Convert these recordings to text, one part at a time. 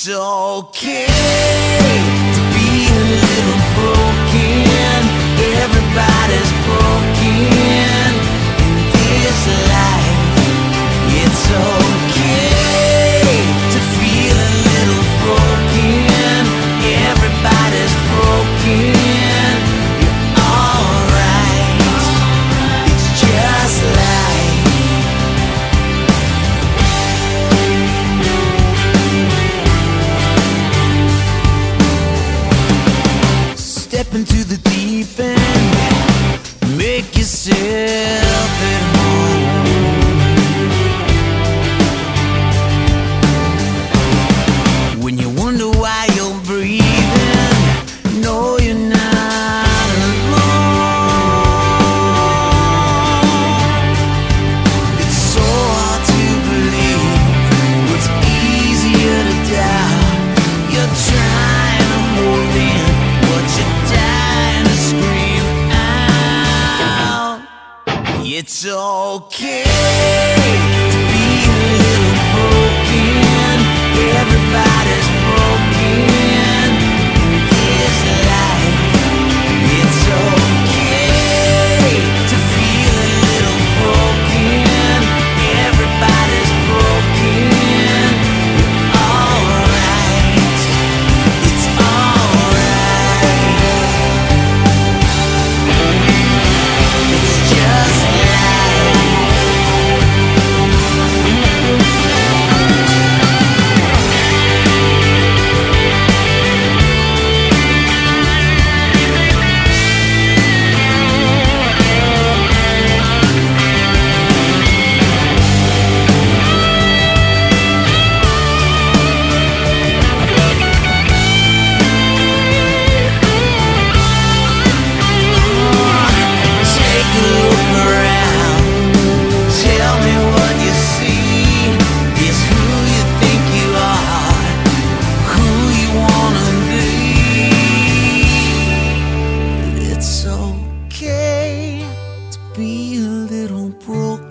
It's okay to be a little broken. Everybody's step into the deep end. Make yourself. Okay.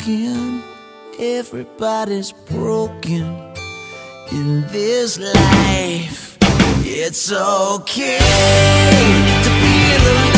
broken. Everybody's broken in this life. It's okay to be alone.